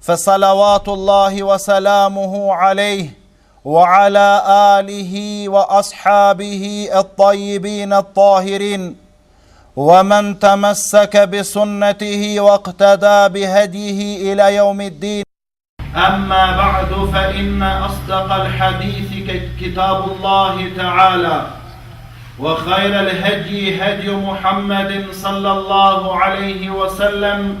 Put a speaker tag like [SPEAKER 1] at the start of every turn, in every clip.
[SPEAKER 1] فصلوات الله وسلامه عليه وعلى اله واصحابه الطيبين الطاهرين ومن تمسك بسنته واقتدى بهديه الى يوم الدين اما بعد فان اصدق الحديث كتاب الله تعالى وخير الهدي هدي محمد صلى الله عليه وسلم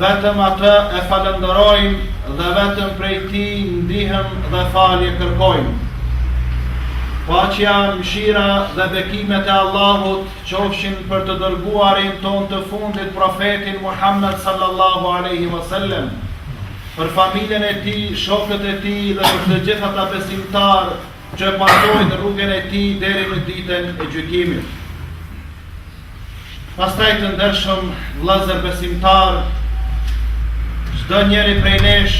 [SPEAKER 1] Vetëm Atë e falënderojmë dhe vetëm prej Tij ndihëm dhe falje kërkojmë. Paqja, mëshira dhe bekimet e Allahut qofshin për të dërguarin tonë të fundit Profetin Muhammed sallallahu alejhi wa sellem, për familjen e tij, shokët e tij dhe për të gjithë ata besimtarë që e pasojnë rrugën e tij deri në ditën e gjykimit. Pastaj të ndershëm vëllezër besimtarë, çdo njeri prej nesh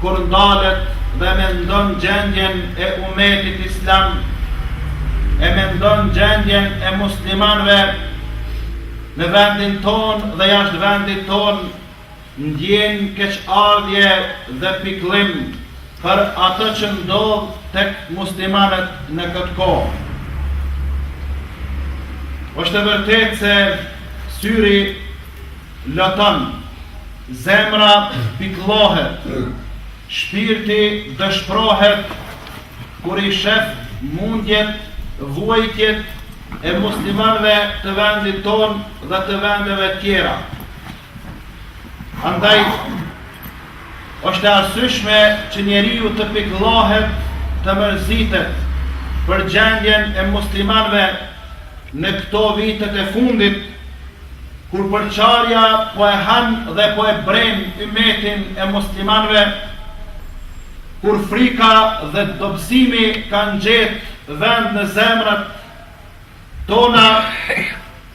[SPEAKER 1] kur ndalet dhe mendon gjendjen e umetit islam, e mendon gjendjen e muslimanëve në vendin tonë dhe jashtë vendit tonë, ndjen keqardhje dhe pikëllim për atë që ndodh tek muslimanët në këtë kohë. Është e vërtetë se syri loton, zemra pikëllohet, shpirti dëshprohet kur i shef mundjet, vuajtjet e muslimanëve të vendit tonë dhe të vendeve tjera. Andaj, është e arsyshme që njeriu të pikëllohet, të mërzitet për gjendjen e muslimanëve në këto vitet e fundit, kur përçarja po e han dhe po e bren ymetin e muslimanëve, kur frika dhe dobësimi kanë gjetë vend në zemrat, tona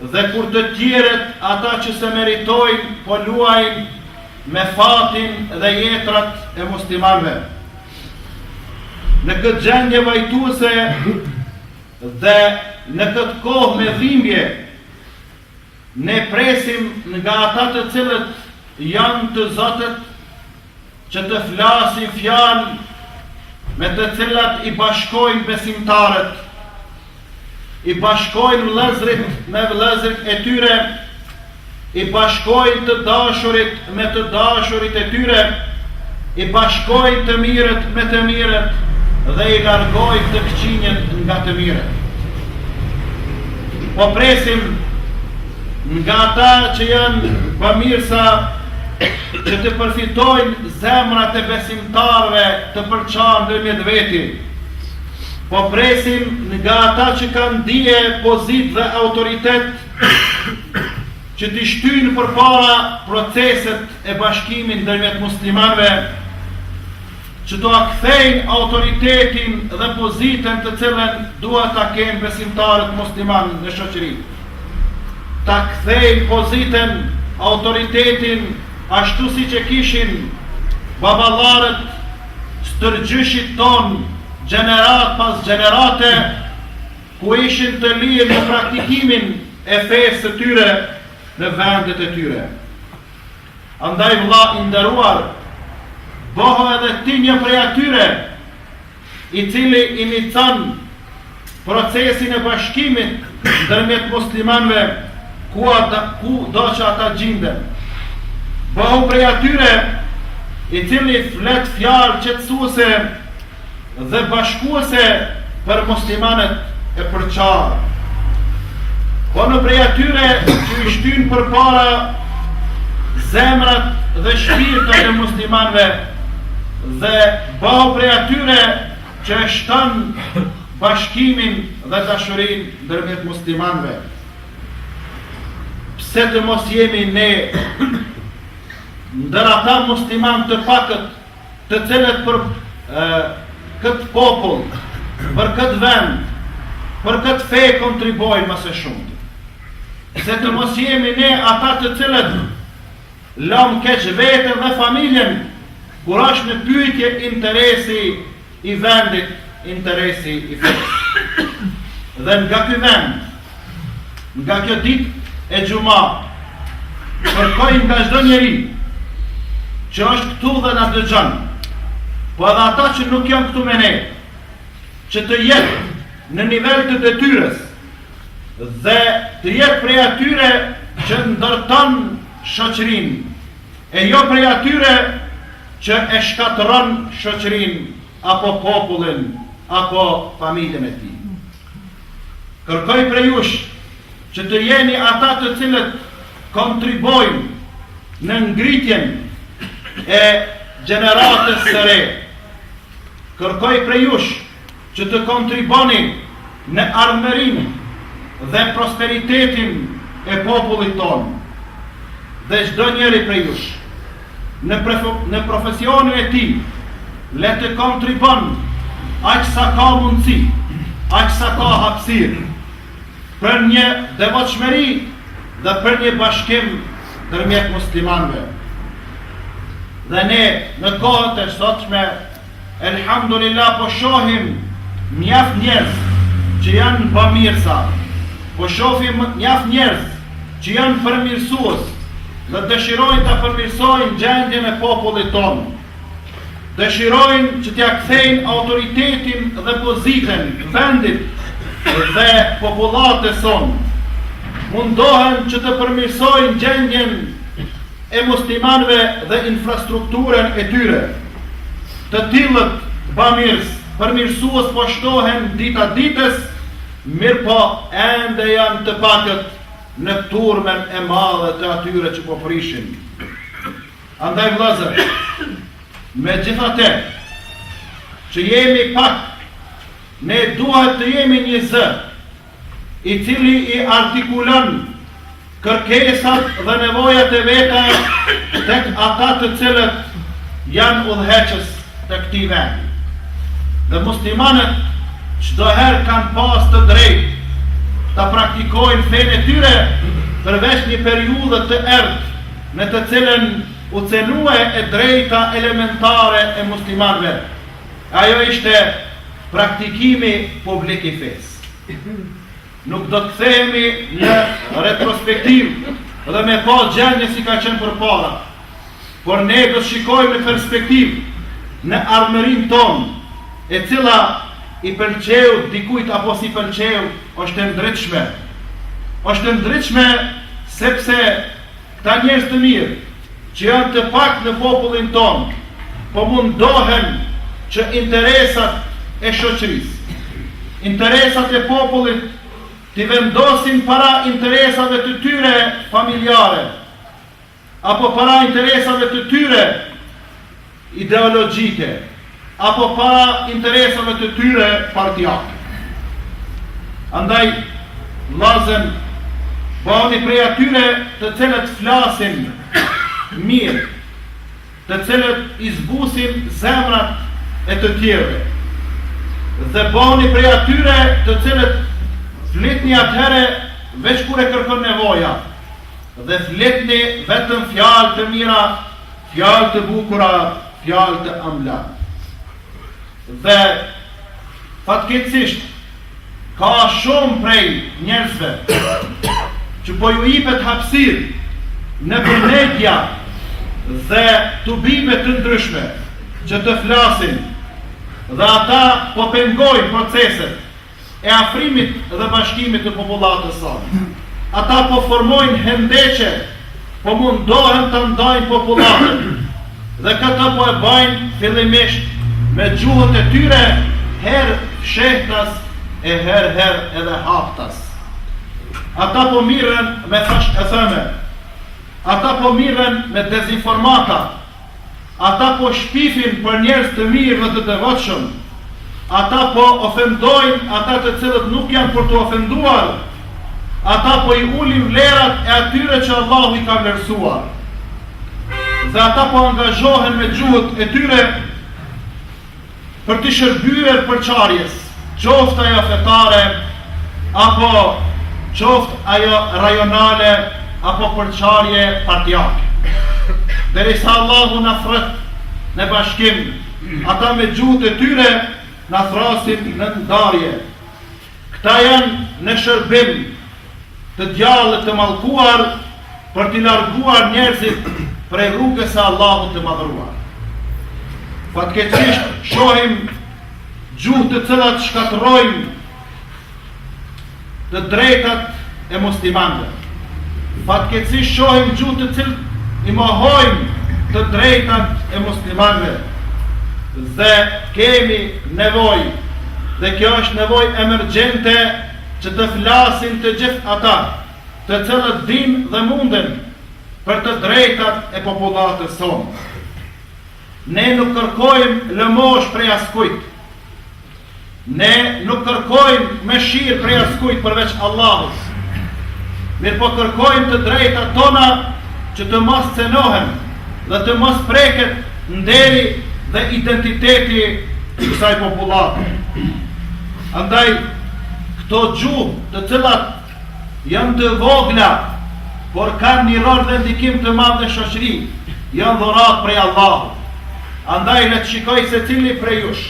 [SPEAKER 1] dhe kur të tjerët ata që s'e meritojnë po luajnë me fatin dhe jetrat e muslimanëve. Në këtë gjendje vajtuese dhe në këtë kohë me dhimbje, Ne presim nga ata të cilët janë të zotët që të flasin fjalë me të cilat i bashkojnë besimtarët, i bashkojnë vëllezërit me vëllezërit e tyre, i bashkojnë të dashurit me të dashurit e tyre, i bashkojnë të mirët me të mirët dhe i largojnë të këqinjët nga të mirët. Po presim nga ata që janë bëmirësa që të përfitojnë zemrat e besimtarve të përçarë ndërmjet veti. Po presim nga ata që kanë dije, pozitë dhe autoritet që t'i shtyjnë përpara proceset e bashkimit ndërmjet muslimanëve, që t'ua kthejnë autoritetin dhe pozitën të cilën duhet ta kenë besimtarët muslimanë në shoqëri. Ta kthejnë pozitën, autoritetin, ashtu siç e kishin baballarët, stërgjyshit tonë, gjeneratë pas gjenerate, ku ishin të lirë në praktikimin e fesë së tyre në vendet e tyre. Andaj vëlla i nderuar, bëhu edhe ti një prej atyre, i cili inicon procesin e bashkimit ndërmjet muslimanëve ku ata kudo që ata gjinden. Bëhu prej atyre i cili flet fjalë qetësuese dhe bashkuese për muslimanët e përçarë. Bëhu prej atyre që i shtyjnë përpara zemrat dhe shpirtat e muslimanëve dhe bëhu prej atyre që e shton bashkimin dhe dashurinë ndërmjet muslimanëve. Pse të mos jemi ne ndër ata muslimanë të pakët të cilët për këtë popull, për këtë vend, për këtë fe kontribojnë më së shumti. Pse të mos jemi ne ata të cilët lëmë keq veten dhe familjen, kur është në pyetje interesi i vendit interesi i fesë. Dhe nga ky vend, nga kjo ditë e xhuma, kërkoj nga çdo njeri që është këtu dhe na dëgjon, po edhe ata që nuk janë këtu me ne, që të jetë në nivel të detyrës dhe të jetë prej atyre që ndërton shoqërinë E jo prej atyre që e shkatërron shoqërinë apo popullin apo familjen e tij. Kërkoj prej jush që të jeni ata të cilët kontribojnë në ngritjen e gjeneratës së re. Kërkoj prej jush që të kontriboni në ardhmërinë dhe prosperitetin e popullit tonë dhe çdo njëri prej jush në në profesionin e tij le të kontribon aq sa ka mundësi, aq sa ka hapësirë për një devotshmëri dhe për një bashkim ndërmjet muslimanëve. Dhe ne në kohët e sotshme Elhamdulillah po shohim mjaft njerz që jan bamirsa po shofim mjaft njerz që jan përmirsus dhe dëshirojn ta përmirsojn gjendjen e popullit ton dëshirojn që tja kthejn autoritetin dhe poziten vendit dhe popullates son mundohen që të përmirsojn gjendjen e muslimanëve dhe infrastrukturën e tyre. Të tillët bamirës, përmirësues po shtohen dita ditës, mirëpo ende janë të pakët në turmën e madhe të atyre që po prishin. Andaj vëllazër, megjithëse jemi pak, ne duhet të jemi një zë i cili i artikulon kërkesat dhe nevojat e veta tek ata të cilët janë udhëheqës të këtij vendi. Dhe muslimanët çdoherë kanë pas të drejtë ta praktikojnë fenë e tyre përveç një periudhe të errtë në të cilën u cenue e drejta elementare e muslimanëve, ajo ishte praktikimi publik i fesë. Nuk do të kthehemi në retrospektiv dhe me pa gjendjen si ka qenë përpara, por ne do të shikojmë në perspektiv në ardhmërinë tonë, e cila i pëlqeu dikujt apo s'i pëlqeu, është e ndryqme. është e ndritshme sepse Këta njerëz të mirë, që janë të paktë në popullin tonë, po mundohen që interesat e shoqërisë, interesat e popullit t'i vendosin para interesave të tyre familjare apo para interesave të tyre ideologjike apo para interesave të tyre partiake. Andaj, vllazën, bëhuni prej atyre të cilët flasin mirë, të cilët i zbusin zemrat e të tjerëve. Dhe bëhuni prej atyre të cilët flitni atëherë veç kur e kërkon nevoja dhe flitni vetëm fjalë të mira Fjalë të bukura, fjalë të ëmbla. Dhe fatkeqësisht ka shumë prej njerëzve që po ju ipet hapësirë nëpër media dhe tubime të ndryshme që të flasin dhe ata po pengojnë proceset e afrimit dhe bashkimit të popullatës sonë. Ata po formojnë hendeqe, po mundohen ta ndajnë popullatën dhe këtë po e bajnë fillimisht me gjuhët e tyre herë fshehtas e herë herë edhe haptas. Ata po mirren me thashetheme, ata po mirren me dezinformata, Ata po shpifin për njerëz të mirë dhe të devotshëm. Ata po ofendojnë ata të cilët nuk janë për t'u ofenduar. Ata po i ulin vlerat e atyre që Allahu i ka vlerësuar. Dhe ata po angazhohen me gjuhët e tyre. Për t'i shërbyer përçarjes, qoftë ajo fetare apo qoftë ajo rajonale apo përçarje partiake. Derisa Allahu na thret në bashkim, ata me gjuhët e tyre na thrasin në ndarje. Këta janë në shërbim të djallit të mallkuar për t'i larguar njerëzit prej rrugës së Allahut të Madhëruar. Fatkeqësisht shohim gjuhë të cilat shkatërrojnë të drejtat e muslimanëve. Fatkeqësisht shohim gjuhë të cilat i mohojnë të drejtat e muslimanëve dhe kemi nevojë dhe kjo është nevojë emergjente që të flasin të gjithë ata të cilët dinë dhe munden për të drejtat e popullatës sonë. Ne nuk kërkojmë lëmoshë prej askujt. Ne nuk kërkojmë mëshirë prej askujt përveç Allahut, mirëpo kërkojmë të drejtat tona që të mos cenohen dhe të mos preket nderi dhe identiteti i kësaj popullate. Andaj, këto gjuhë të cilat Janë të vogla, por kanë një rol dhe ndikim të madh në shoqëri, janë dhuratë prej Allahut. Andaj le të shikojë secili prej jush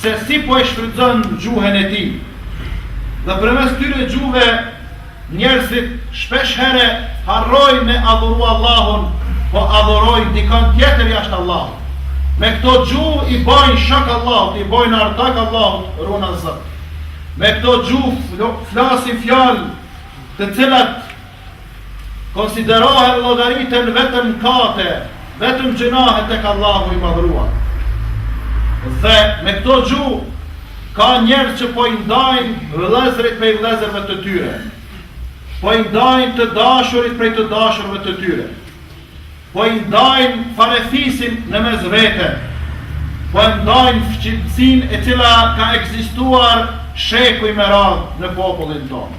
[SPEAKER 1] se si po e shfrytëzon gjuhën e tij. Dhe përmes këtyre gjuhëve njerëzit shpesh herë harrojnë me adhuru Allahun, po adhurojnë dikon tjetër jashtë Allahut. Me këto gjuhë i bajnë shok Allahut, i bajnë ortak Allahut, runa Zot. Me këto gjuhë flasin fjalë të cilat konsiderohen llogariten vetëm mëkate, vetëm gjynahe tek Allahu i Madhëruar. Dhe me këto gjuhë ka njerëz që po i ndajnë vëllezërit prej vëllezërve të tyre, po i ndajnë të dashurit prej të dashurve të tyre. Po i ndajnë farefisin në mes vete, po e ndajnë fqinjësinë e cila ka ekzistuar shekuj me radhë në popullin tonë.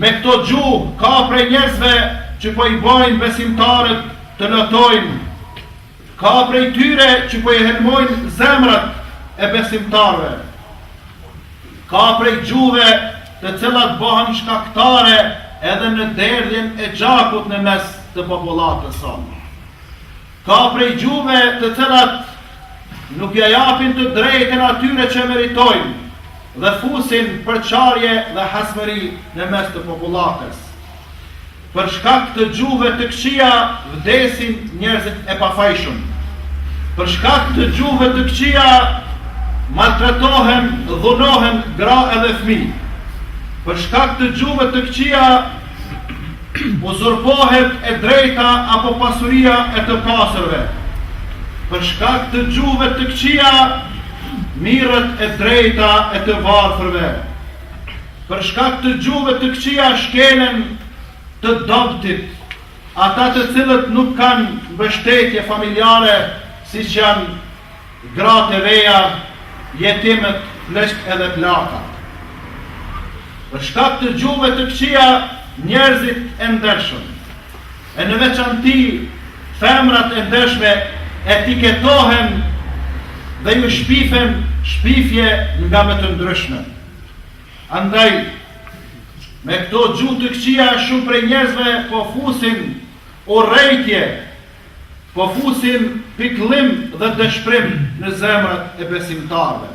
[SPEAKER 1] Me këto gjuhë ka prej njerëzve që po i bëjnë besimtarët të lotojnë, ka prej tyre që po i helmojnë zemrat e besimtarëve. Ka prej gjuhëve të cilat bëhen shkaktare edhe në derdhjen e gjakut në mes të popullatës sonë. Ka prej gjuhëve të cilat nuk ia japin të drejtën atyre që meritojnë dhe fusin përçarje dhe hasmëri në mes të popullatës. Për shkak të gjuhëve të këqija vdesin njerëzit e pafajshëm. Për shkak të gjuhëve të këqija maltratohen, dhunohen gra edhe fëmijë. Për shkak të gjuhëve të këqija uzurpohet e drejta apo pasuria e të pasërve. Për shkak të gjuhëve të këqija mirët e drejta e të varfërve. Për shkak të gjuhëve të këqija shkelen të dobëtit, ata të cilët nuk kanë mbështetje familjare siç janë gratë e veja, jetimët, pleqtë edhe plakat. Për shkak të gjuhëve të këqija njerëzit e ndershëm, e në veçanti femrat e ndershme etiketohen dhe ju shpifen shpifje nga më të ndryshme. Andaj, me këto gjuhë të këqija shumë prej njerëzve po fusin urrejtje, po fusin pikëllim dhe dëshprim në zemrat e besimtarëve.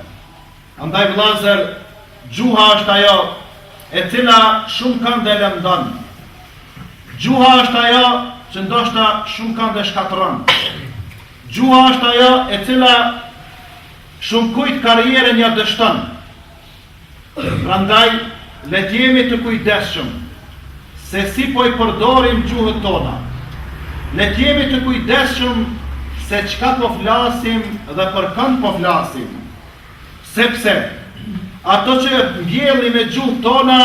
[SPEAKER 1] Andaj vllazër, gjuha është ajo e cila shumë kënd e lëndon. Gjuha është ajo që ndoshta shumë kënd e shkatrron. Gjuha është ajo e cila Shumëkujt karrierën ja dështon, prandaj le të jemi të kujdesshëm se si po i përdorim gjuhët tona. Le të jemi të kujdesshëm se çka po flasim dhe për kënd po flasim, sepse ato që mbjellim me gjuhët tona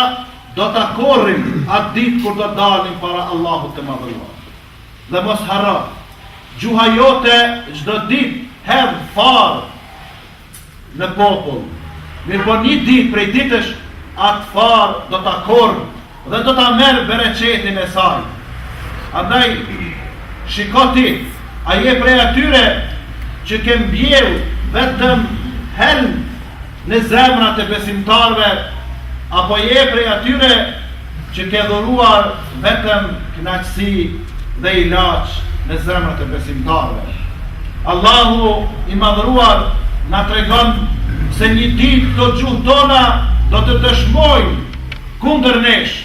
[SPEAKER 1] do ta korrim atë ditë kur do dalim para Allahut të Madhëruar. Dhe mos harro, gjuha jote çdo ditë hedh farë në popull, mirëpo një ditë prej ditësh atë farë do ta korrë dhe do ta merr bereqetin e saj. Andaj, shiko ti, a je prej atyre që ke mbjellë vetëm helm në zemrat e besimtarëve apo je prej atyre që ke dhuruar vetëm kënaqësi dhe ilaç në zemrat e besimtarëve? Allahu i Madhëruar na tregon se një ditë këto gjuhë tona do të dëshmojnë kundër nesh.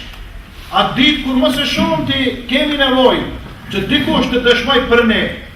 [SPEAKER 1] Atë ditë kur më së shumti kemi nevojë që dikush të dëshmojë për ne,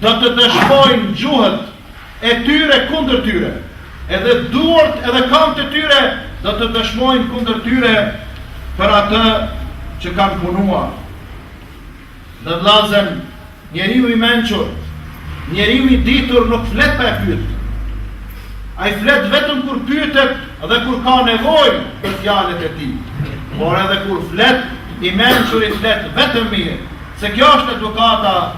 [SPEAKER 1] Do të dëshmojnë gjuhët e tyre kundër tyre, edhe duart edhe këmbët e tyre do të dëshmojnë kundër tyre për atë që kanë punuar. Dhe vllazën, njeriu i mençur, njeriu i ditur nuk flet pa e pyet. Ai flet vetëm kur pyetet dhe kur ka nevojë për fjalët e tij. Por edhe kur flet, i mençuri flet vetëm mirë, se kjo është edukata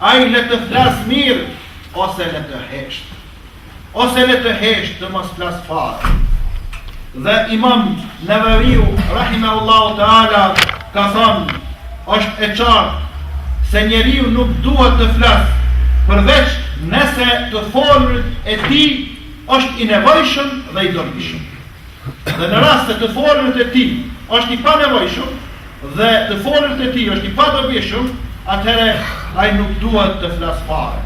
[SPEAKER 1] Ai le të flasë mirë ose le të heshtë. Ose le të heshtë të mos flasë fare. Dhe imam Neveviu, rahimehullahu teala, ka thonë, është e qartë, se njeriu nuk duhet të flasë, përveç nëse të folurit e tij është i nevojshëm dhe i dobishëm. Dhe në rast se të folurit e tij është i panevojshëm dhe të folurit e tij është i padobishëm, atëherë ai nuk duhet të flasë fare.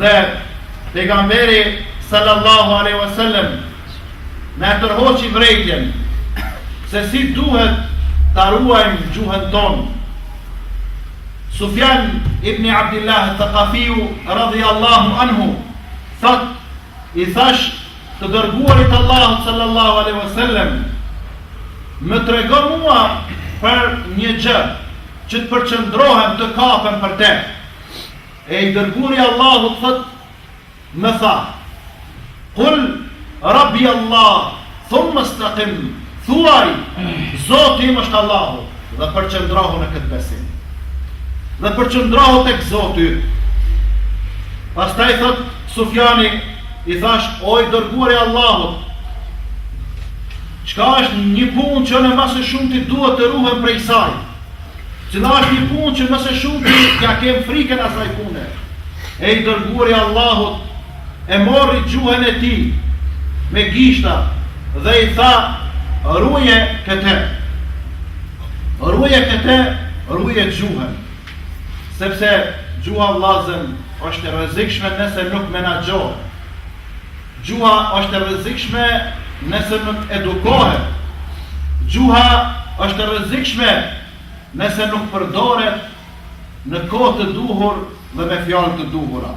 [SPEAKER 1] Dhe pejgamberi sallallahu alaihi wasallam na tërhoqi vërejtjen se si duhet ta ruajmë gjuhën tonë. Sufjan ibn Abdillah Thakafiu radhiyallahu anhu thot I thashë të dërguarit të Allahut sallallahu alaihi wasallam, më trego mua për një gjë që të përqendrohem të kapem për te. E i dërguari i Allahut thot, më tha: "Kul Rabbi Allah thumme stakim, thuaj, Zoti im është Allahu, dhe përqendrohu në këtë besim. Dhe përqendrohu tek Zoti yt. Pastaj thot Sufjani, i thash, o i dërguari i Allahut, çka është një punë që ne më së shumti duhet të ruhem prej saj, cila është një punë që më së shumti ja kem frikën asaj pune, e i dërguari i Allahut, e mori gjuhën e tij me gishta dhe i tha, Ruaje këtë! Ruaje këtë, ruaje gjuhën! Sepse gjuha vllazën është e rrezikshme nëse nuk menaxhohet. Gjuha është e rrezikshme nëse nuk edukohet. Gjuha është e rrezikshme nëse nuk përdoret në kohë të duhur dhe me fjalë të duhura.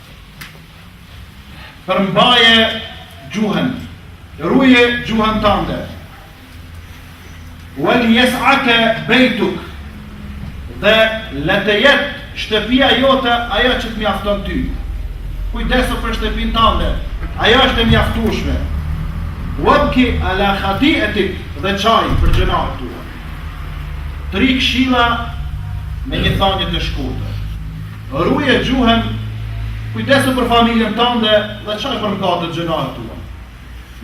[SPEAKER 1] Përmbaje gjuhën, ruje gjuhën tënde. Wal yas'aka baytuk. Dhe le të jetë shtëpia jote ajo që të mjafton ty. Kujdesu për shtëpinë tënde, ajo është e mjaftueshme. Wabki ala khati'atik dhe qaj për gjynahet tua. Tri këshilla me një thanje të shkurtër. Ruje gjuhën, kujdesu për familjen tënde dhe qaj për mkatet gjynahet tua.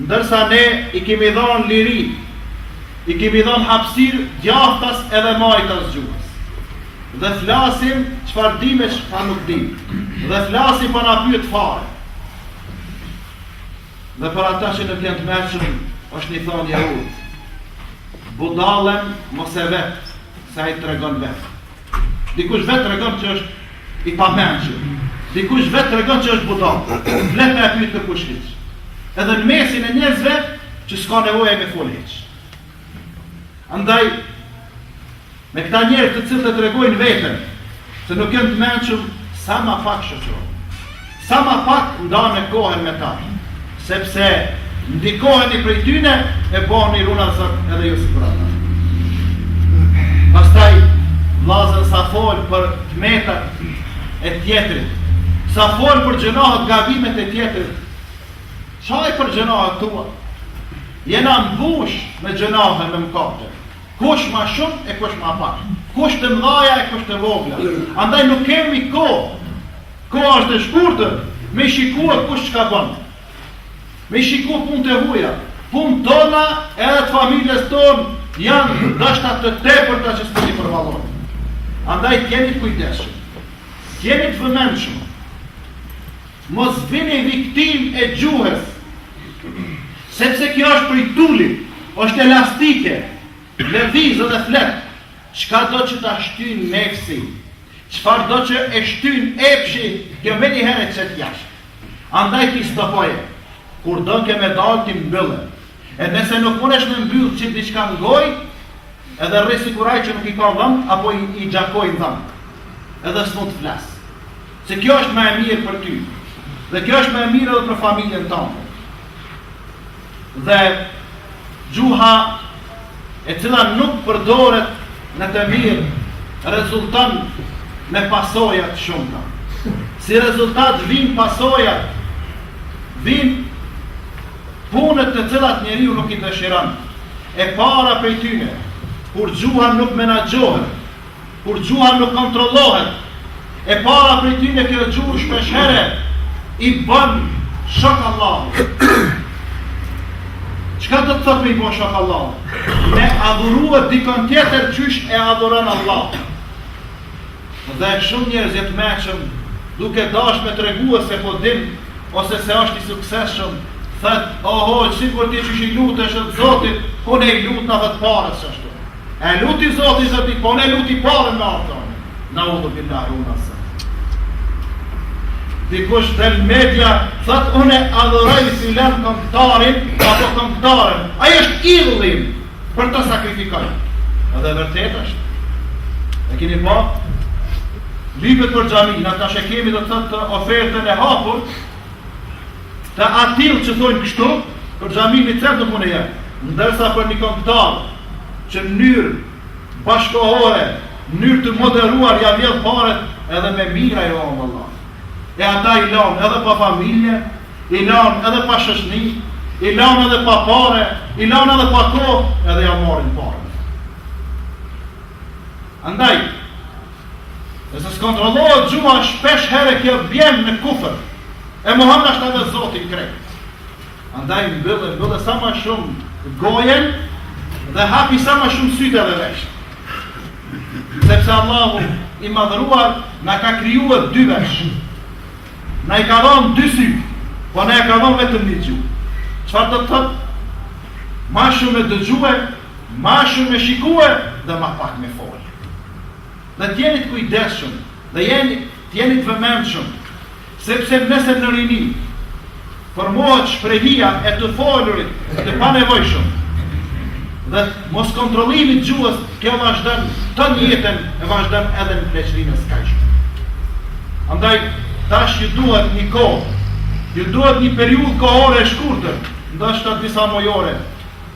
[SPEAKER 1] Ndërsa ne i kemi dhanë liri, i kemi dhanë hapsirë djathtas edhe majtas gjuhës. Dhe flasim çfarë dimë e çfarë nuk dimë. Dhe flasim pa na pyet fare. Dhe për ata që nuk janë të mençëm, është një thonie e urtë. Budallën mos e vet, se ai tregon vetë. Dikush vetë tregon që është i pamençur. Dikush vetë tregon që është budallë. Flet me e ditë kush çka di. Edhe në mesin e njerëzve që s'ka nevojë me fol hiç. Andaj me këta njerëz të cilët e tregojnë veten se nuk janë të mençur, sa më pak shoqëro. Sa ma pak ndane kohën me ta, sepse ndikoheni prej tyne e bohni runa Zot edhe ju sikur ata. Pastaj vllazën sa fol për tmetat e tjetrit, sa fol për gjynahet gabimet e tjetrit, qaj për gjynahet tua, jena mbush me gjynahe e me mëkate, kush ma shumë e kush ma pak, kush të mdhaja e kush të vogla, andaj nuk kemi kohë, Koha është e shkurtër, me shikuar kush çka bën. Me shikuar punët e huaja, punët tona edhe të familjes tonë janë ndoshta të tepërta që s'po i përballon. Andaj jeni të kujdesshëm. Jeni të vëmendshëm. Mos bini viktimë e gjuhës. Sepse kjo është prej tulit, është elastike, Lëviz edhe flet, çka do që ta shtyn nefsi, çfarë do që e shtyn epshi, kjo me një herë e qet jashtë. Andaj ti stopoje, kur don me dalë ti mbylle, e nëse nuk mundesh me mbyllë qiti diçka n'gojë, edhe rri sikur ai që nuk i ka dhëmë, apo i, i gjakojnë dhëmët, edhe s'mund të flasë. Se kjo është më e mirë për ty. Dhe kjo është më e mirë edhe për familjen tënde. Dhe gjuha e cila nuk përdoret në të mirë rezulton me pasoja të shumta. Si rezultat vijnë pasojat, vijnë punët të cilat njeriu nuk i dëshiron. E para prej tyre, kur gjuha nuk menaxhohet, Kur gjuha nuk kontrollohet, e para prej tyne kjo gjuhë shpesh herë i bën shok Allahut. Çka do të thotë me i bën shok Allahut? Me adhurue dikon tjetër qysh e adhuron Allahun. Dhe shumë njerëz të mençëm duke dash me tregue se po din ose se është i sukseshëm, thotë, oho, sikur ti qysh i lutesh Zotit, po na i lutna dhe pares ashtu. E luti Zotin Zoti po ne luti paren me ardhë tonë Neudhubilah runa Zot Dikush dhe në media Thotë unë e adhuroj filan këngëtarin Apo këngëtaren Ai është idhulli im Për të sakrifikoj Edhe vërtet është E kemi pa Lypet për xhami Na tash e kemi dhe këtë ofertën e hapur Të atillë që thonë kështu, për xhami ni cent nuk mun e jep, ndërsa për një këngëtar që në mënyrë bashkëkohore, në mënyrë të moderuar ia vjedh paret edhe me i marrë ja vallah. E ata i lanë edhe pa familje, i lanë edhe pa shoqni, i lanë edhe pa pare, i lanë edhe pa kohë, edhe ia marrin paret. Andaj, nëse s'kontrollohet gjuha shpesh herë kjo bjen në kufër e mohon ndoshta edhe Zotin krejt. Andaj mbylle mbylle sa ma shumë gojën dhe hapi sa ma shumë sytë dhe veshët. Sepse Allahu i madhëruar na ka krijuar dy vesh. Na i ka dhonë dy sy, po na e ka dhonë vetëm një gjuhë. Çfarë do të thotë? Ma shumë me dëgjue, Ma shumë me shikue dhe ma pak me folë. Dhe të jeni të kujdesshëm dhe të jeni të vëmendshëm, sepse nëse në rini formohet shprehia e të folurit të panevojshëm dhe moskontrollimit gjuhës kjo vazhdon tonë jetën e vazhdon edhe në pleqërinë e skajshme. Andaj tash ju duhet një kohë, ju duhet një periudhë kohore e shkurtër, ndoshta disa mujore,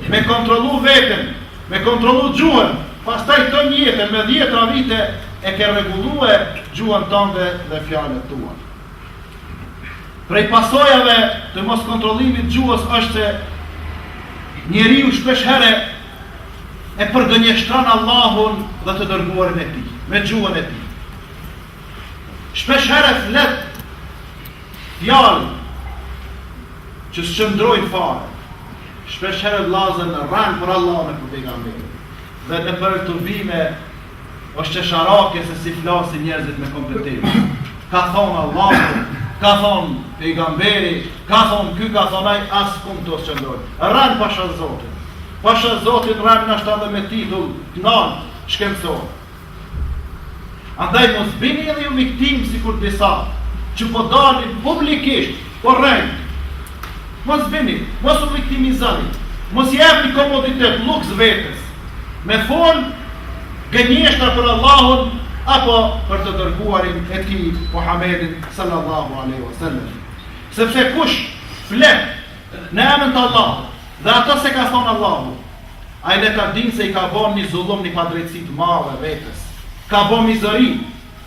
[SPEAKER 1] Me kontrollu veten, me kontrollu gjuhën, pastaj tonë jetën me dhjetra vite e ke rregullue gjuhën tande dhe fjalët tua. Prej pasojave të moskontrollimit gjuhës është se njeriu shpesh herë e përgënjeshtron Allahun dhe të dërguarin e tij me gjuhën e tij. Shpesh herë flet Fjalë që s'qëndrojnë fare. Shpesh herë vllazën rren për Allahun e për pejgamberin. Dhe nëpër tubime është qesharake se si flasin njerëzit me kompetencë. Ka thonë Allahu, ka thonë pejgamberi, ka thonë ky, ka thonë ai, askund kto s'qëndrojnë. Rren pasha zotin. Pasha zotin rren nashta edhe me titull, t'madh, shkencor. Andaj mos bini edhe ju viktimë sikur disa, që po dalin publikisht, po rrejnë. Mos bini, mos u viktimizani, mos ja jepni komoditet luks vetes, me thonë gënjeshtra për Allahun, apo për të dërguarin e tij, Muhammedin, sallallahu aleyhi wa sallam. Sepse kush flet në emën të Allahut, dhe ato s'e ka thonë Allahu, Ai le ta dinë se i ka bo ni zullum ni padrejtësi të madhe vetes. Ka bo mizori.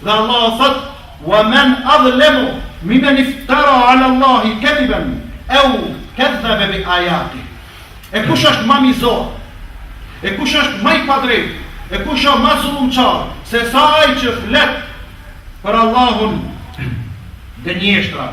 [SPEAKER 1] Dhe Allahu thotë, "Wa men adhlemu mimmen iftara ala Allahi kediben ew kedhebe bi ayatih." E kush është ma mizor? E kush është ma i padrejt? E kush është ma zullumqar? Se sa ai që flet për Allahun gënjeshtra.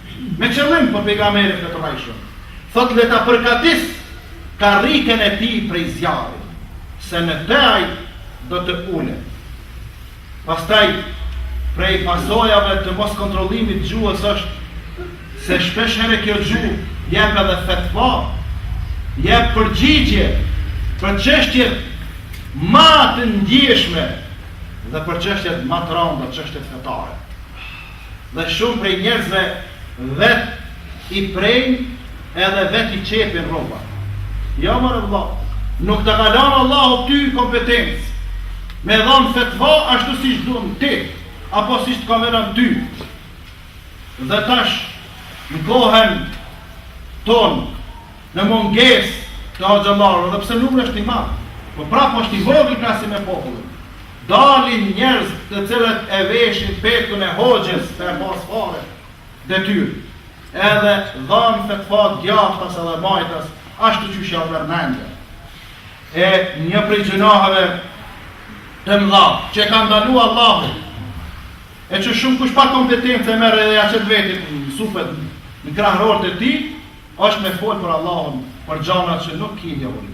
[SPEAKER 1] Me qëllim për pejgamberin e tërrajshëm, thotë le ta përgatis karriken e tij prej zjarrit, se në të ai do të ulet. Pastaj prej pasojave të moskontrollimit gjuhës është se shpesh herë kjo gjuhë jep edhe fetva, jep përgjigje për çështjet ma të ndjeshme dhe për çështjet ma të randa, çështjet fetare. dhe shumë prej njerëzve vet i prejnë edhe vet i qepin rrobat. Jo more vëlla, nuk të ka lanë Allahu ty kompetencë me dhanë fetva ashtu siç don ti apo siç të konvenon ty. Dhe tash në kohën tonë në mungesë të hoxhallarëve, edhe pse numri është i madh, po prapë është i vogël krahasim me popullin. Dalin njerëz të cilët e veshin petkun e hoxhes pa e pas fare detyrë edhe japin fetva djathtas edhe majtas ashtu qysh jau pren mendja. E një prej gjynaheve të mëdha që e ka ndalu Allahu e që shumëkush pa kompetencë e merr edhe ja qet vetit në supet në krahrorët e tij është me fol për Allahun për gjana që nuk ki njohuri.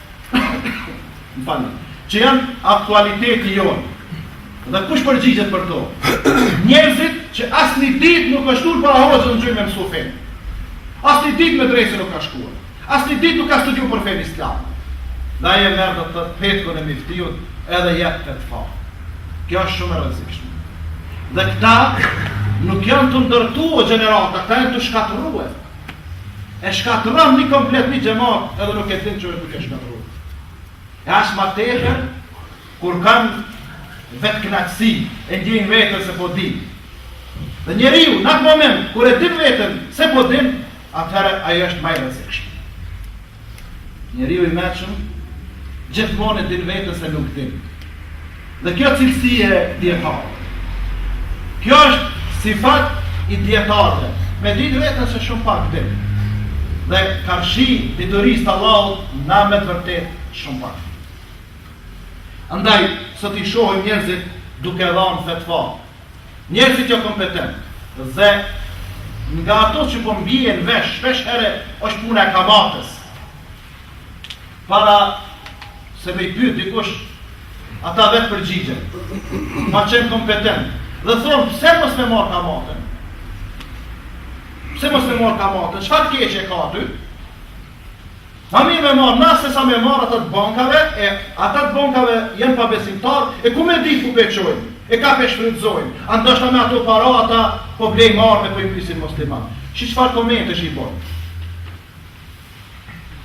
[SPEAKER 1] Më falni. Që janë aktualiteti jonë. Dhe kush përgjigjet për to? Njerëzit që asnjë ditë nuk është ul para hoxhës në gjunj me mësu fenë. Asnjë ditë medrese nuk ka shkuar. Asnjë ditë nuk ka studiu për fenë islam. Dhe ai e merr edhe petkun e miftiut edhe jep fetva. Kjo është shumë e rrezikshme. Dhe këta nuk janë tu ndërtu gjenerata, këta janë tu shkatrrue. E shkatërron një komplet një xhemat edhe nuk e din që është duke shkatërru. E aq ma tepër, kur ka vetëknaqësi, e ndjen veten se po din. Dhe njeriu, në atë moment, kur e din veten se po din, atëherë ai është ma i rrezikshmi. Njeriu i mendshëm gjithmonë e din veten se nuk din. Dhe kjo cilësi e dijetarëve. Kjo është sifat i dijetarëve, me dit veten se shumë pak din. Dhe karshi diturisë të Allahut na me të vërtet shumë pak. Andaj, sot i shohim njerëzit duke dhënë fetva, Njerëzit jo kompetent dhe nga ato që po m'bien vesh, shpeshherë është puna e kamates. Para se me i pyet dikush, ata vetë përgjigjen. Pa qenë kompetent. Dhe thonë, pse mos me marrë kamaten? Pse mos me marrë kamaten? Çfarë keqe ka aty? Ma mirë me marrë na se sa me marrë ata të bankave, e ata të bankave janë pabesimtarë, e ku me ditë ku pe çojnë, e ka pe shfrytëzojnë, a ndoshta me ato para ata po blejnë armë e po i mbysin muslimanët. Shih çfarë komentesh i bojnë.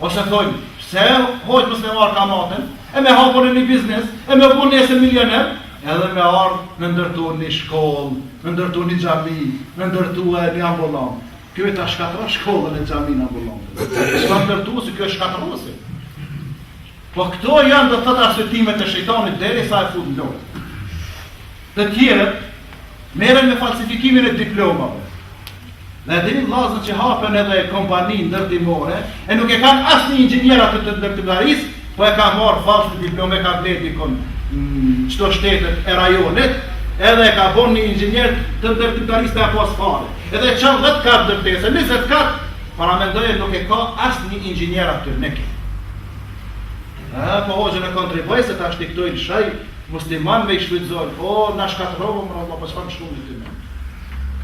[SPEAKER 1] Ose thojnë, pse hoxhë mos me marrë kamaten, e me hapur një biznes, e me u bo nesër milioner, edhe me ardhë me ndërtu një shkollë, me ndërtu një xhami, me ndërtu edhe një ambulantë. Kjo e ta shkatërron shkollën e xhaminë, ambulantën. S'ka ndërtu se kjo është shkatërruese. Po këto janë do të thotë arsyetimet e shejtanit derisa e fut në lojë. Të tjerët merren me falsifikimin e diplomave. A e dini vllazën që hapen edhe kompani ndërtimore, e nuk e kanë asnjë inxhinier atë të ndërtimtarisë, Po e ka marrë fals diplomën, ka ble dikun n'qëto shtetet e rajonit, edhe e ka bon një inxhinier të ndërtimtarisë të paqenë fare. Edhe çon 10 kate ndërtesë, 20 kate, paramendoje nuk e ka asnjë inxhinier aty, në ke. A, po hoxhë unë kontribuoj se ta shtiktojnë shaj, musliman me i shfridzojnë, o, na shkatë rovë, më rrëmë, po shfam shumë në të me.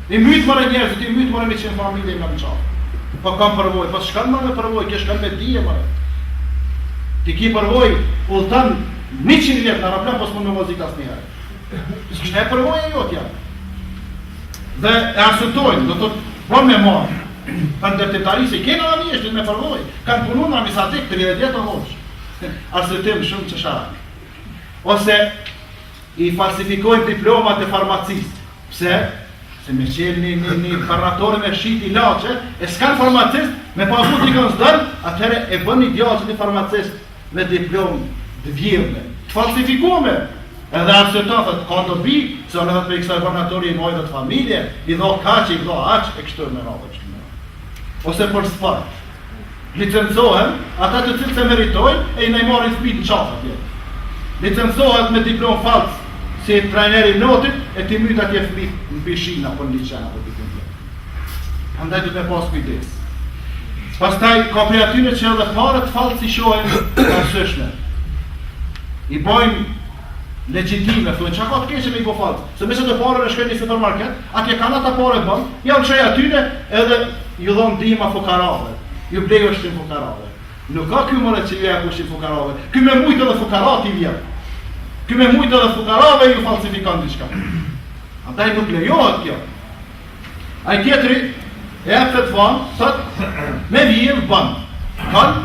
[SPEAKER 1] I myt more njerëzit, i myt more mijëra familje nga më qarë. Po kam përvoj, po s'ka të bëjë me përvoj, kjo shkon me dije more. Ti ki përvoj, u thënë, njëqind vjet n'aeroplan, po s'mon me vozit asnjëherë. S'kështë e përvoj e jotja. Dhe e arsyetojnë, do të po me marë, për ndërtimtari se kena në njështë, me përvoj, kanë punu në amisatik, tridhjetë vjet hoxhë. Arsyetim shumë qesharak. Ose, I falsifikojnë diplomat e farmacisë. Pse? Se me çelë një, një, një barnatore me shit ilaçe, e s'kanë farmacist, me pagu u kanë zor, atëherë e bën një djalë që, një farmacist me diplomë të vjedhme, të falsifikume. Edhe arsyetohet, ka dobi, se unë prej kësaj barnatore i mbaj dhetë familje, ndihmoj kaq, ndihmoj aq, e kështu e me radhë, kështu me radhë. Ose për sport. Licencohen ata të cilët s'e meritojnë e andaj marrin shtëpitë në qafë atje. Licencohet me diplomë fals si trajner i notit e t'i myt atje fëmijë në pishinë apo në liqen apo diku tjetër. Prandaj duhet të pas kujdes. Pastaj ka prej atyne që edhe paret fals i shohin të arsyeshme. I bojnë legjitime, thonë çka ka të keqe me i bo fals. Se më se të parën e shkojnë në supermarket, atje kanë ata pare boll, jau çoj aty edhe Ju dhon ndihma fukarave, ju blej ushqim fukarave. Nuk ka ky more që ju jep ushqim fukarave. Ky me mujt edhe fukarat i vjedh. Ky me mujt edhe fukarave ju falsifikon diçka. Andaj nuk lejohet kjo. Ai tjetri e jep fatvan, thot me vjedh ban. Kan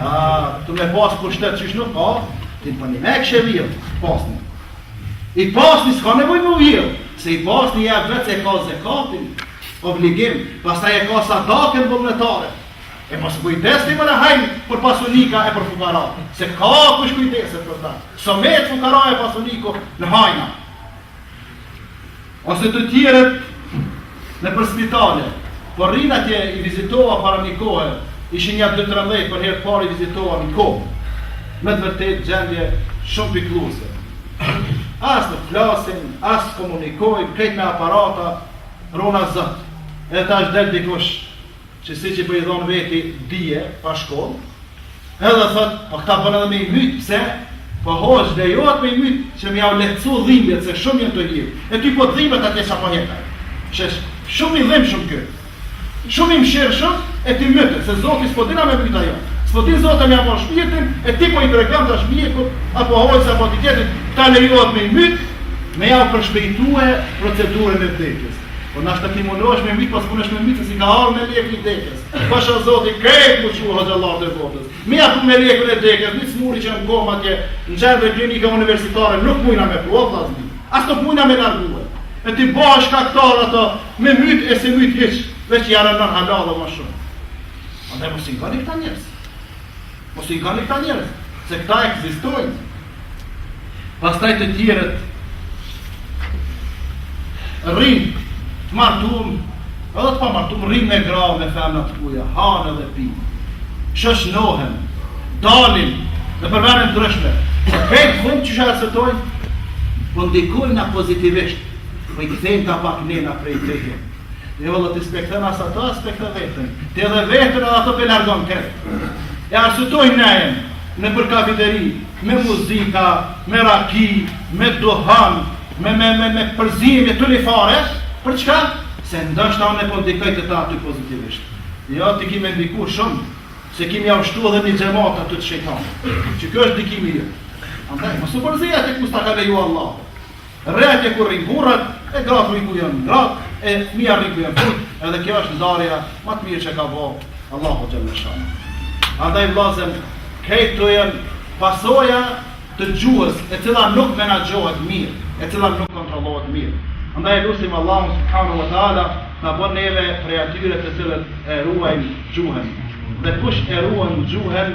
[SPEAKER 1] Ah, tu me pas pushtet qysh nuk ka, ti po një me kështë e pasni. I pasni s'ka nevoj me vjedh, se i pasni e vetë se e ka zekatin, obligim, pastaj e ka sadakën vullnetare. E mos po kujdesni më në hajnë për pasanika e për fukara, se ka kush kujdeset për ta. S'a met fukara e pasanikë në hajna. Ose të tjerët nëpër spitale po rrinë atje i vizitova para një kohe, ishin nja dy tre vet për herë parë i vizitova një kohë. Me të vërtet gjendje shumë pikëlluse. As të flasin, as të komunikojnë, krejt me aparata, runa Zot. Edhe tash del dikush, që siç po i dhon veti dije pa shkollë, edhe thot, po këta bën edhe me i myt, pse? Po hoxh, lejohet me i myt, që me jau lehtësu dhimbjet, se shumë janë tu hjek. E ty po të dhimbet atje sa po heka. Shesh, shumë i dhimshëm koke. Shumë i mshirshëm, e ti e myt, se Zoti s'po din me myt a jo. S'po din Zoti me ia marr shpirtin, e ti po i tregon tash mjekut, apo hoxh, apo tjetrit, a lejohet me i myt, me jau përshpejtue procedurën e vdekjes. Po nashta ti mundohesh me myt, po s'munesh me myt, s'i ka ardh meleku i dekës. Pasha Zotin, krejt mu çu xhelatët e botës. Me ia çu melekun e dekës, një smuri që në koma tje, në qendrën klinike universitare, nuk mujna me pru, vllazni. As nuk mujna me largue. E ti bahesh shkaktar ato, me mytë e s'e mytë hiç, veç ia rëndon hallin edhe ma shumë. Andaj mos i ngoni këta njerëz. Mos i ngoni këta njerëz, se këta ekzistojnë. Pastaj të tjerët rrin të martuar, edhe të pa martuar, rrin me gra, me femra të huaja, hanë dhe pinë. Shoqnohen, dalin nëpër vene të ndryshme. Në krejt fund qysh e arsyetojnë, po ndikojmë na pozitivisht, po i kthejmë ta pak ne na prej të him. Dhe jo vëlla, ti s'pe kthen as ato, as s'pe kthen veten. Ti edhe veten edhe ato pe largon të. E arsyetojnë ne e. Nëpër kafiteri, me muzika, me raki, me duhan, me me me me përziemje të tëra fare, për çka? Se ndoshta unë po ndikoj të ta aty pozitivisht. Jo, ti ki me ndiku shumë, se ki me ja shtu edhe një xhemat aty të shejtanit. Që kjo është ndikimi jot. Andaj, mos u përzi aty ku s'ta ka leju Allahu. Rri aty ku rrin burrat, e gratë rri ku janë gratë, e fëmija rri ku janë fëmijë, edhe kjo është ndarja ma e mirë që ka bo Allahu Xhelle Shanuhu. Andaj vllazën, krejt këto janë pasoja të gjuhës e cila nuk menaxhohet mirë, e cila nuk kontrollohet mirë. Andaj e lusim Allahun Subhanahu Wa Ta'ala të na bon neve prej atyre të cilët e ruajnë gjuhën. Dhe kush e ruan gjuhën,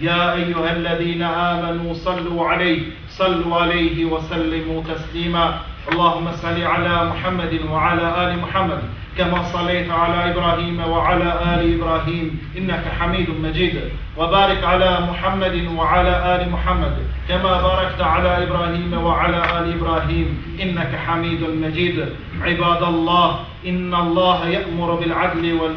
[SPEAKER 1] يا أيها الذين آمنوا صلوا عليه صلوا عليه وسلموا تسليما اللهم صل على محمد وعلى آل محمد كما صليت على إبراهيم وعلى آل إبراهيم إنك حميد مجيد وبارك على محمد وعلى آل محمد كما باركت على إبراهيم وعلى آل إبراهيم إنك حميد مجيد عباد الله إن الله يأمر بالعدل وال